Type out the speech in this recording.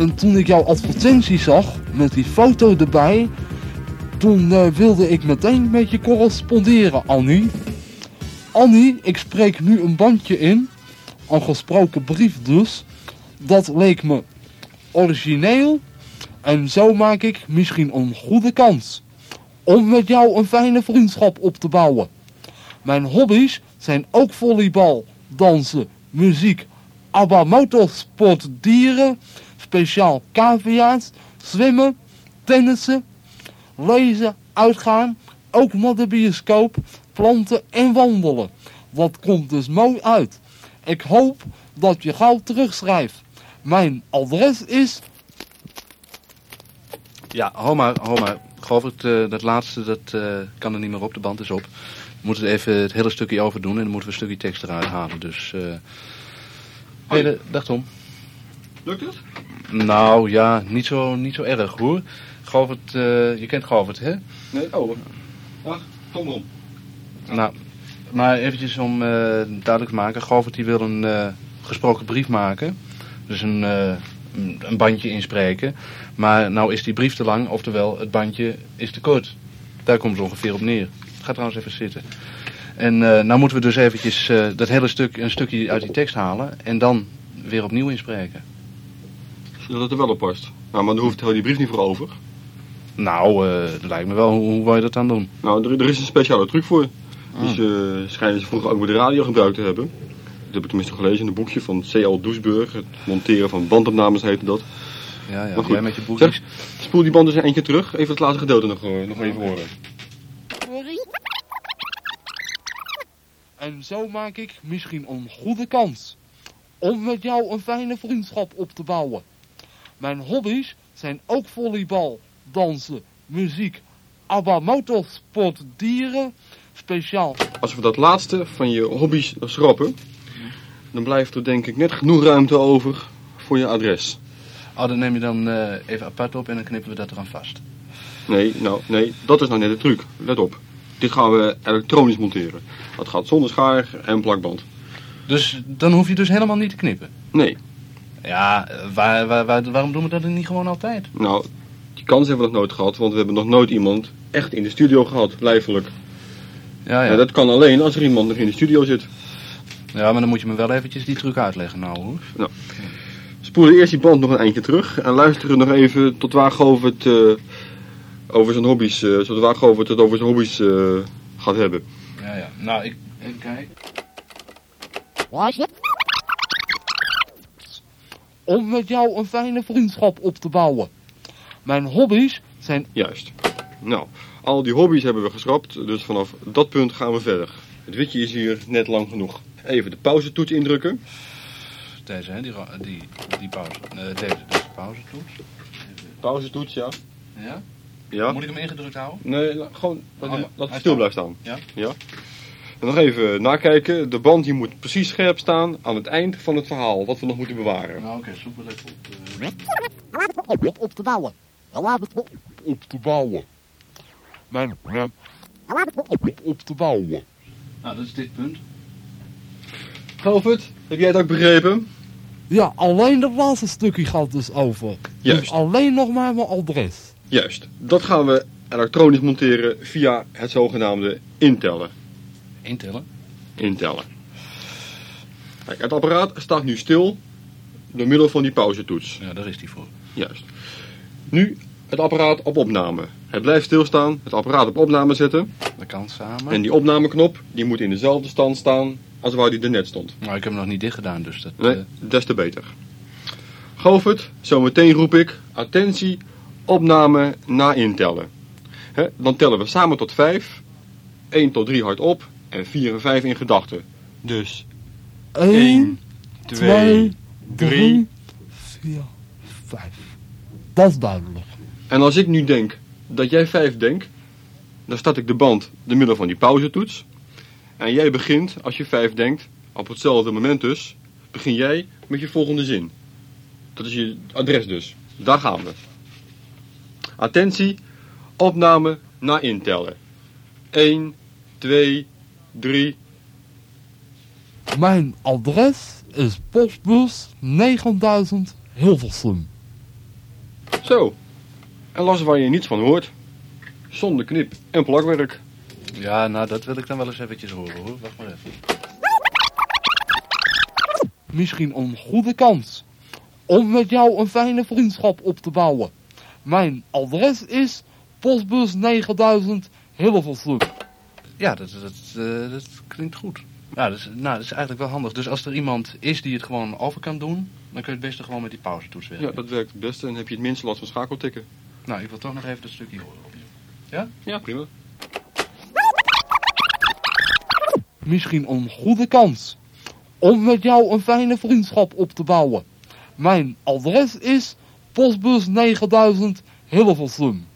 En toen ik jouw advertentie zag, met die foto erbij, toen eh, wilde ik meteen met je corresponderen, Annie. Annie, ik spreek nu een bandje in, een gesproken brief dus. Dat leek me origineel en zo maak ik misschien een goede kans om met jou een fijne vriendschap op te bouwen. Mijn hobby's zijn ook volleybal, dansen, muziek, ABBA motorsport, dieren, speciaal cavia's, zwemmen, tennissen, lezen, uitgaan, ook naar de bioscoop, planten en wandelen. Dat komt dus mooi uit. Ik hoop dat je gauw terugschrijft. Mijn adres is... Ja, hou maar, hou maar. Uh, dat laatste, dat uh, kan er niet meer op. De band is op. We moeten even het hele stukje over doen en dan moeten we een stukje tekst eruit halen. Dus, uh... Hey, de, dag Tom. Lukt het? Nou ja, niet zo, niet zo erg hoor. Govert, je kent Govert, hè? Nee, oh. Ach, kom om. Nou, maar eventjes om duidelijk te maken. Govert die wil een gesproken brief maken. Dus een, een bandje inspreken. Maar nou is die brief te lang, oftewel het bandje is te kort. Daar komt het ongeveer op neer. Ga trouwens even zitten. En uh, nou moeten we dus eventjes uh, dat hele stuk, een stukje uit die tekst halen en dan weer opnieuw inspreken. Zodat het er wel op past. Nou, maar dan hoeft heel die brief niet voor over. Nou, uh, dat lijkt me wel. Hoe, hoe wil je dat dan doen? Nou, er, er is een speciale truc voor. Ah. Die schijnen ze vroeger ook met de radio gebruikt te hebben. Dat heb ik tenminste gelezen in een boekje van C.L. Doesburg. Het monteren van bandopnames heette dat. Ja, ja, jij met je boekjes. spoel die band dus eentje terug. Even het laatste gedeelte nog, nog even horen. En zo maak ik misschien een goede kans om met jou een fijne vriendschap op te bouwen. Mijn hobby's zijn ook volleybal, dansen, muziek, ABBA motorsport, dieren, speciaal. Als we dat laatste van je hobby's schrappen, dan blijft er denk ik net genoeg ruimte over voor je adres. Oh, dan neem je dan uh, even apart op en dan knippen we dat eraan vast. Nee, nou, nee, dat is nou net de truc. Let op. Dit gaan we elektronisch monteren. Dat gaat zonder schaar en plakband. Dus dan hoef je dus helemaal niet te knippen? Nee. Ja, waar, waar, waar, waarom doen we dat dan niet gewoon altijd? Nou, die kans hebben we nog nooit gehad, want we hebben nog nooit iemand echt in de studio gehad, lijfelijk. Ja, ja. dat kan alleen als er iemand nog in de studio zit. Ja, maar dan moet je me wel eventjes die truc uitleggen nou hoor. Nou, spoelen eerst die band nog een eindje terug en luisteren nog even tot waar Govert uh, over zijn hobby's, uh, waar Govert het over zijn hobby's uh, gaat hebben. Ja, ja. Nou, ik, even kijken. Om met jou een fijne vriendschap op te bouwen. Mijn hobby's zijn... Juist. Nou, al die hobby's hebben we geschrapt, dus vanaf dat punt gaan we verder. Het witje is hier net lang genoeg. Even de pauzetoets indrukken. Deze, hè? Die, die, die pauze. Uh, deze, deze pauzetoets. Pauzetoets, ja. Ja? Ja. Moet ik hem ingedrukt houden? Nee, gewoon dat, oh, ja. dat het stil blijft staan. Ja? Ja. En nog even nakijken. De band die moet precies scherp staan aan het eind van het verhaal. Wat we nog moeten bewaren. Nou, oké, okay, zoek maar even op. Uh... Op te bouwen. Laat het op. Op te bouwen. Mijn... Op te bouwen. Nou, dat is dit punt. Govert, heb jij het ook begrepen? Ja, alleen dat laatste stukje gaat dus over. Juist. Dus alleen nog maar mijn adres. Juist. Dat gaan we elektronisch monteren via het zogenaamde intellen. Intellen? Intellen. Kijk, het apparaat staat nu stil door middel van die pauzetoets. Ja, daar is die voor. Juist. Nu het apparaat op opname. Het blijft stilstaan, het apparaat op opname zetten. Dat kan samen. En die opnameknop, die moet in dezelfde stand staan als waar die er net stond. Maar ik heb hem nog niet dicht gedaan, dus dat... Nee, uh... des te beter. Govert, zometeen roep ik, attentie, opname na intellen. He, dan tellen we samen tot 5, 1 tot 3 hardop en 4 en 5 in gedachten. Dus 1, 2, 3, 4, 5. Dat is duidelijk. En als ik nu denk dat jij 5 denkt, dan start ik de band door middel van die pauzetoets. En jij begint, als je 5 denkt, op hetzelfde moment dus, begin jij met je volgende zin. Dat is je adres dus. Daar gaan we. Attentie, opname na intellen. 1, 2, 3. Mijn adres is postbus 9000 Hilversum. Zo. En las waar je niets van hoort. Zonder knip en plakwerk. Ja, nou dat wil ik dan wel eens eventjes horen hoor. Wacht maar even. Misschien een goede kans om met jou een fijne vriendschap op te bouwen. Mijn adres is postbus 9000 Hilversum. Ja, dat, dat, eh, dat klinkt goed. Ja, dat is, nou, dat is eigenlijk wel handig. Dus als er iemand is die het gewoon over kan doen, dan kun je het beste gewoon met die pauzetoets werken. Ja, dat werkt het beste en heb je het minste last van schakeltikken. Nou, ik wil toch nog even dat stukje horen. Ja, prima. Misschien een goede kans om met jou een fijne vriendschap op te bouwen. Mijn adres is postbus 9000 Hilversum.